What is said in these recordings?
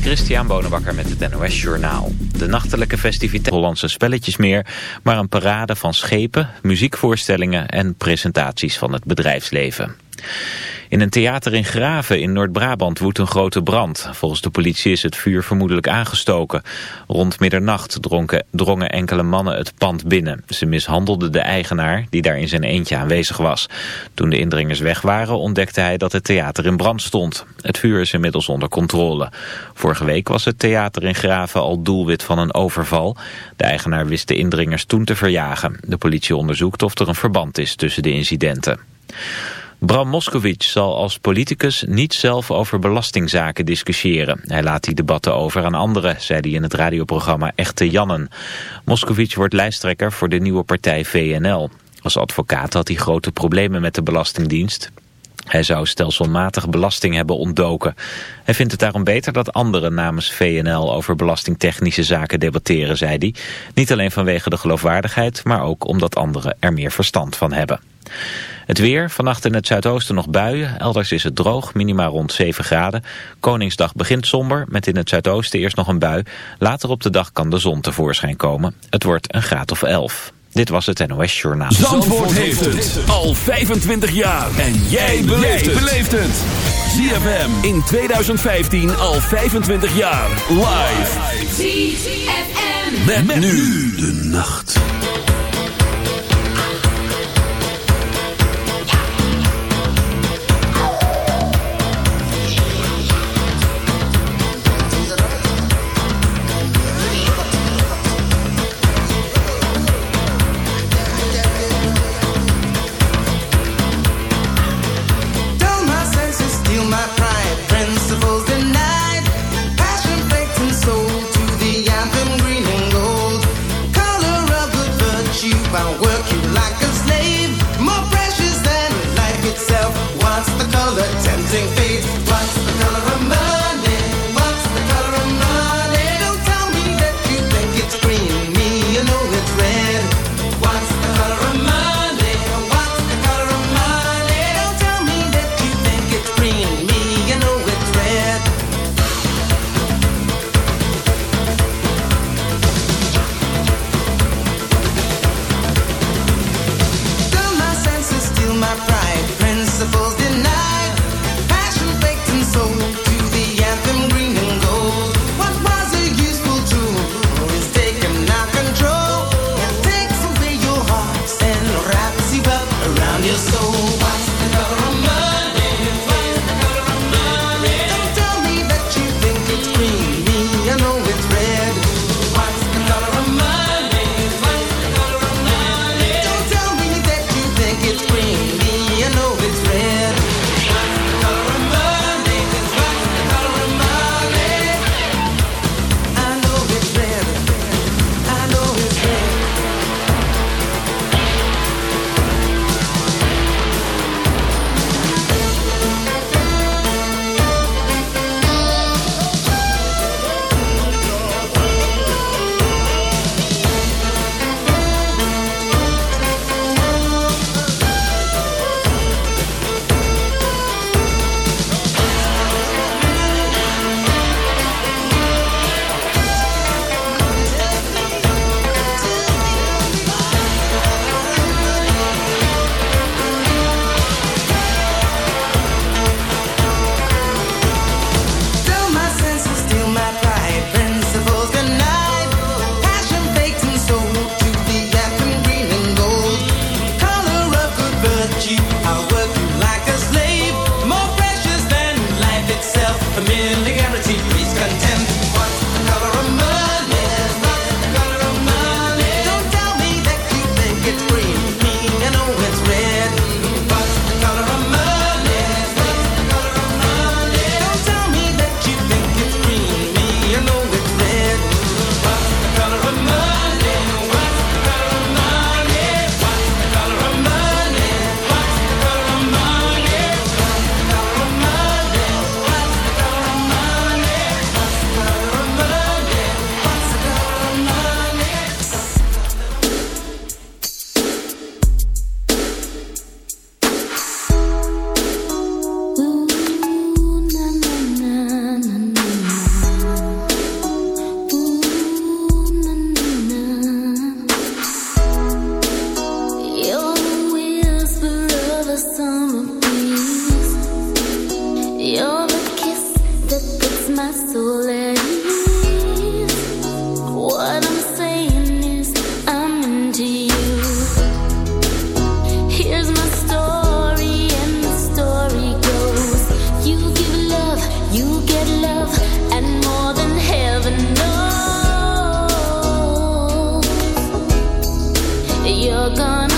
Christian Bonenbakker met het NOS Journaal. De nachtelijke festiviteit Hollandse spelletjes meer, maar een parade van schepen, muziekvoorstellingen en presentaties van het bedrijfsleven. In een theater in Graven in Noord-Brabant woedt een grote brand. Volgens de politie is het vuur vermoedelijk aangestoken. Rond middernacht drongen enkele mannen het pand binnen. Ze mishandelden de eigenaar, die daar in zijn eentje aanwezig was. Toen de indringers weg waren, ontdekte hij dat het theater in brand stond. Het vuur is inmiddels onder controle. Vorige week was het theater in Graven al doelwit van een overval. De eigenaar wist de indringers toen te verjagen. De politie onderzoekt of er een verband is tussen de incidenten. Bram Moskowitz zal als politicus niet zelf over belastingzaken discussiëren. Hij laat die debatten over aan anderen, zei hij in het radioprogramma Echte Jannen. Moskowitz wordt lijsttrekker voor de nieuwe partij VNL. Als advocaat had hij grote problemen met de Belastingdienst. Hij zou stelselmatig belasting hebben ontdoken. Hij vindt het daarom beter dat anderen namens VNL over belastingtechnische zaken debatteren, zei hij. Niet alleen vanwege de geloofwaardigheid, maar ook omdat anderen er meer verstand van hebben. Het weer, vannacht in het zuidoosten nog buien. Elders is het droog, minima rond 7 graden. Koningsdag begint somber, met in het zuidoosten eerst nog een bui. Later op de dag kan de zon tevoorschijn komen. Het wordt een graad of 11. Dit was het NOS Journaal. Zandvoort, heeft het al 25 jaar. En jij beleeft het. ZFM in 2015 al 25 jaar. Live. ZFM. met nu de nacht. gonna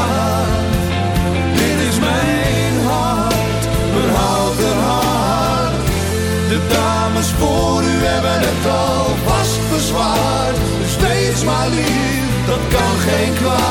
Kan geen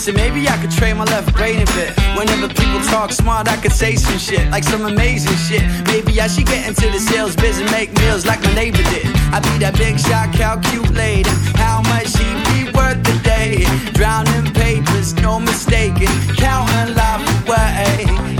so maybe I could trade my left brain a bit. Whenever people talk smart, I could say some shit, like some amazing shit. Maybe I should get into the sales biz and make meals like my neighbor did. I'd be that big shot, calculating how much he'd be worth a day. Drowning papers, no mistaking, counting life away.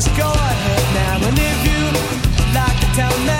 just go ahead now. And if you like to tell me.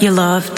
You loved,